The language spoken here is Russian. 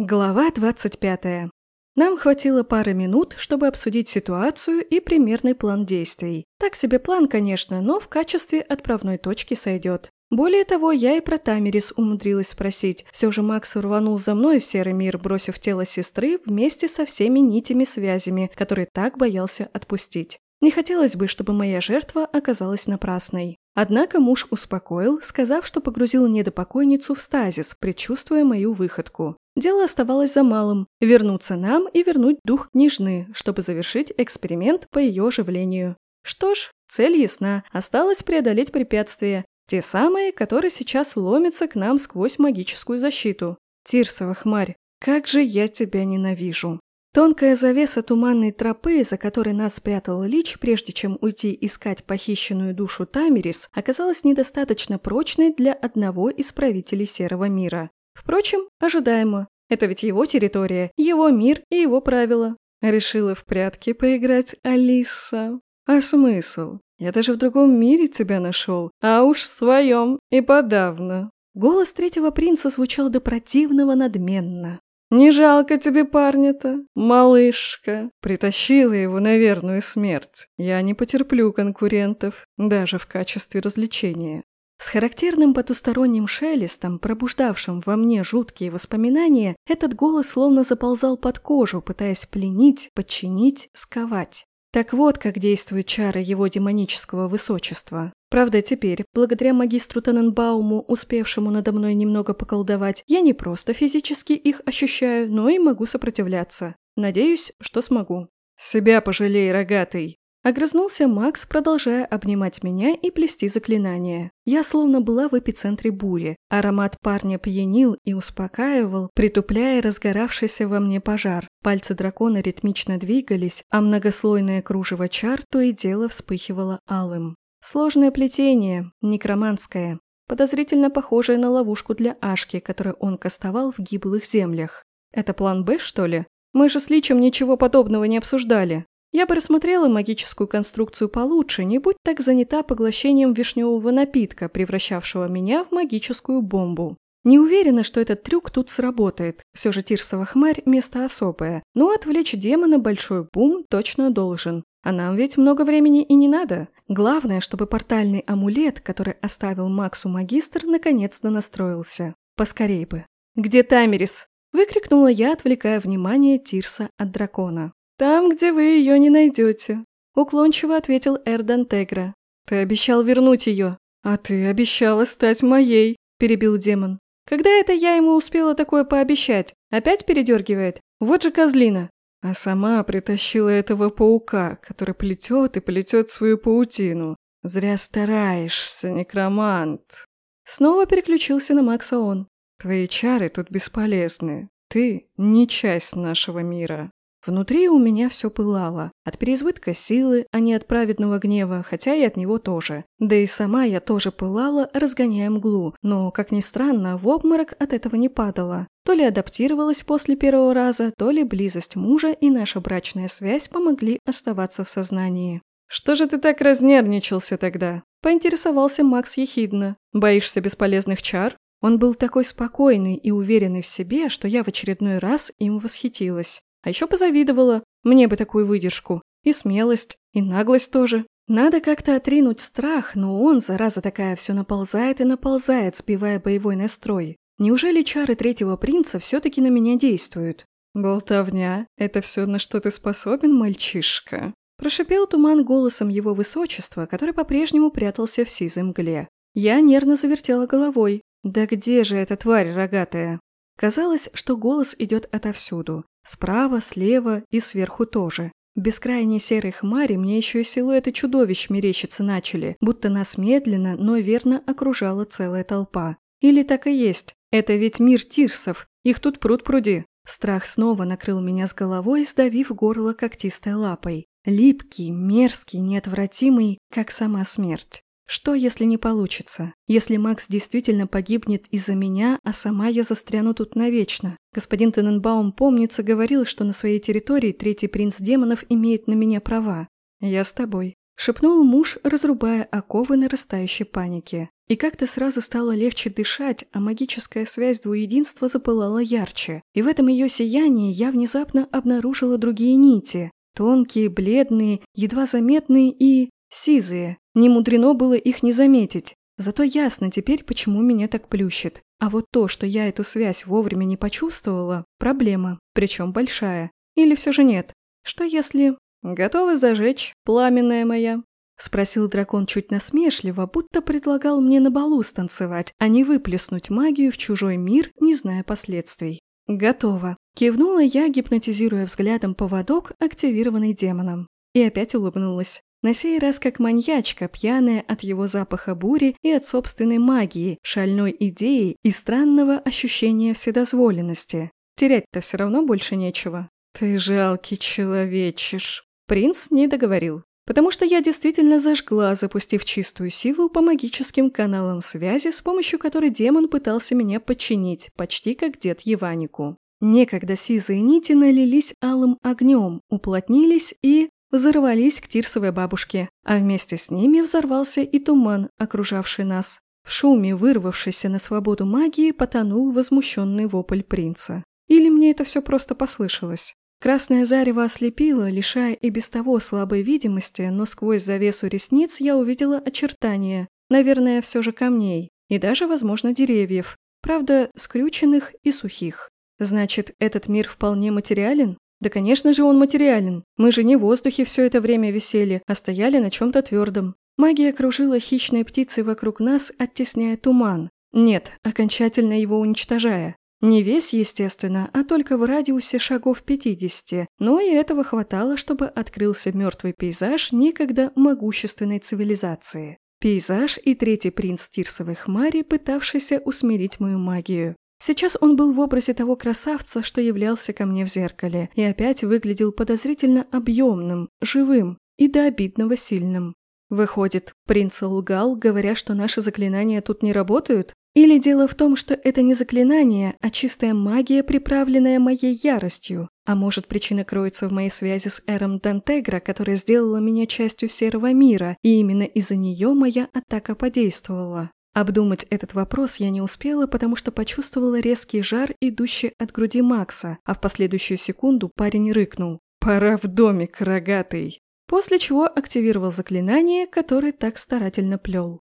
Глава 25. Нам хватило пары минут, чтобы обсудить ситуацию и примерный план действий. Так себе план, конечно, но в качестве отправной точки сойдет. Более того, я и про Тамерис умудрилась спросить. Все же Макс рванул за мной в серый мир, бросив тело сестры вместе со всеми нитями-связями, которые так боялся отпустить. Не хотелось бы, чтобы моя жертва оказалась напрасной. Однако муж успокоил, сказав, что погрузил недопокойницу в стазис, предчувствуя мою выходку. Дело оставалось за малым – вернуться нам и вернуть дух княжны, чтобы завершить эксперимент по ее оживлению. Что ж, цель ясна, осталось преодолеть препятствия, те самые, которые сейчас ломятся к нам сквозь магическую защиту. Тирсова хмарь, как же я тебя ненавижу. Тонкая завеса туманной тропы, за которой нас спрятал Лич, прежде чем уйти искать похищенную душу Тамерис, оказалась недостаточно прочной для одного из правителей Серого мира. Впрочем, ожидаемо. Это ведь его территория, его мир и его правила. Решила в прятки поиграть Алиса. А смысл? Я даже в другом мире тебя нашел, а уж в своем и подавно. Голос третьего принца звучал до противного надменно. «Не жалко тебе парня-то, малышка!» Притащила его на верную смерть. Я не потерплю конкурентов, даже в качестве развлечения. С характерным потусторонним шелестом, пробуждавшим во мне жуткие воспоминания, этот голос словно заползал под кожу, пытаясь пленить, подчинить, сковать. Так вот, как действуют чары его демонического высочества. Правда, теперь, благодаря магистру Таненбауму, успевшему надо мной немного поколдовать, я не просто физически их ощущаю, но и могу сопротивляться. Надеюсь, что смогу. «Себя пожалей, рогатый!» Огрызнулся Макс, продолжая обнимать меня и плести заклинания. Я словно была в эпицентре бури. Аромат парня пьянил и успокаивал, притупляя разгоравшийся во мне пожар. Пальцы дракона ритмично двигались, а многослойное кружево чар то и дело вспыхивало алым. Сложное плетение, некроманское, подозрительно похожее на ловушку для Ашки, которую он кастовал в гиблых землях. Это план «Б», что ли? Мы же с Личем ничего подобного не обсуждали. Я бы рассмотрела магическую конструкцию получше, не будь так занята поглощением вишневого напитка, превращавшего меня в магическую бомбу. Не уверена, что этот трюк тут сработает. Все же Тирсова хмарь – место особое. Но отвлечь демона большой бум точно должен. А нам ведь много времени и не надо. Главное, чтобы портальный амулет, который оставил Максу магистр, наконец-то настроился. Поскорей бы. «Где Тамерис?» – выкрикнула я, отвлекая внимание Тирса от дракона. «Там, где вы ее не найдете», – уклончиво ответил Эрдан Тегра. «Ты обещал вернуть ее». «А ты обещала стать моей», – перебил демон. «Когда это я ему успела такое пообещать? Опять передергивает? Вот же козлина». А сама притащила этого паука, который плетет и плетет свою паутину. Зря стараешься, некромант. Снова переключился на Макса он. Твои чары тут бесполезны. Ты не часть нашего мира. Внутри у меня все пылало. От переизбытка силы, а не от праведного гнева, хотя и от него тоже. Да и сама я тоже пылала, разгоняя мглу, но, как ни странно, в обморок от этого не падала. То ли адаптировалась после первого раза, то ли близость мужа и наша брачная связь помогли оставаться в сознании. «Что же ты так разнервничался тогда?» – поинтересовался Макс ехидно. «Боишься бесполезных чар?» Он был такой спокойный и уверенный в себе, что я в очередной раз им восхитилась. А еще позавидовала. Мне бы такую выдержку. И смелость, и наглость тоже. Надо как-то отринуть страх, но он, зараза такая, все наползает и наползает, сбивая боевой настрой. Неужели чары третьего принца все-таки на меня действуют? «Болтовня – это все, на что ты способен, мальчишка?» Прошипел туман голосом его высочества, который по-прежнему прятался в сизой мгле. Я нервно завертела головой. «Да где же эта тварь рогатая?» Казалось, что голос идет отовсюду. Справа, слева и сверху тоже. В бескрайней серой хмари мне еще и силуэты чудовищ мерещиться начали, будто нас медленно, но верно окружала целая толпа. Или так и есть. Это ведь мир тирсов. Их тут пруд пруди. Страх снова накрыл меня с головой, сдавив горло когтистой лапой. Липкий, мерзкий, неотвратимый, как сама смерть. Что, если не получится? Если Макс действительно погибнет из-за меня, а сама я застряну тут навечно? Господин Тененбаум, помнится, говорил, что на своей территории третий принц демонов имеет на меня права. Я с тобой. шепнул муж, разрубая оковы нарастающей паники. И как-то сразу стало легче дышать, а магическая связь двуединства запылала ярче. И в этом ее сиянии я внезапно обнаружила другие нити. Тонкие, бледные, едва заметные и... сизые. Не мудрено было их не заметить. Зато ясно теперь, почему меня так плющит. А вот то, что я эту связь вовремя не почувствовала – проблема, причем большая. Или все же нет? Что если... Готовы зажечь, пламенная моя? Спросил дракон чуть насмешливо, будто предлагал мне на балу станцевать, а не выплеснуть магию в чужой мир, не зная последствий. «Готово», – кивнула я, гипнотизируя взглядом поводок, активированный демоном. И опять улыбнулась. На сей раз как маньячка, пьяная от его запаха бури и от собственной магии, шальной идеи и странного ощущения вседозволенности. Терять-то все равно больше нечего. «Ты жалкий человечиш», Принц не договорил, потому что я действительно зажгла, запустив чистую силу по магическим каналам связи, с помощью которой демон пытался меня подчинить, почти как дед Еванику. Некогда сизые нити налились алым огнем, уплотнились и взорвались к Тирсовой бабушке, а вместе с ними взорвался и туман, окружавший нас. В шуме, вырвавшейся на свободу магии, потонул возмущенный вопль принца. Или мне это все просто послышалось? Красное зарево ослепило, лишая и без того слабой видимости, но сквозь завесу ресниц я увидела очертания, наверное, все же камней, и даже, возможно, деревьев, правда, скрюченных и сухих. Значит, этот мир вполне материален? Да, конечно же, он материален. Мы же не в воздухе все это время висели, а стояли на чем-то твердом. Магия кружила хищной птицей вокруг нас, оттесняя туман. Нет, окончательно его уничтожая. Не весь, естественно, а только в радиусе шагов 50, но и этого хватало, чтобы открылся мертвый пейзаж некогда могущественной цивилизации. Пейзаж и третий принц Тирсовой хмари, пытавшийся усмирить мою магию. Сейчас он был в образе того красавца, что являлся ко мне в зеркале, и опять выглядел подозрительно объемным, живым и до обидного сильным. Выходит, принц лгал, говоря, что наши заклинания тут не работают? Или дело в том, что это не заклинание, а чистая магия, приправленная моей яростью? А может, причина кроется в моей связи с Эром Дантегра, которая сделала меня частью серого мира, и именно из-за нее моя атака подействовала? Обдумать этот вопрос я не успела, потому что почувствовала резкий жар, идущий от груди Макса, а в последующую секунду парень рыкнул. «Пора в домик, рогатый!» После чего активировал заклинание, которое так старательно плел.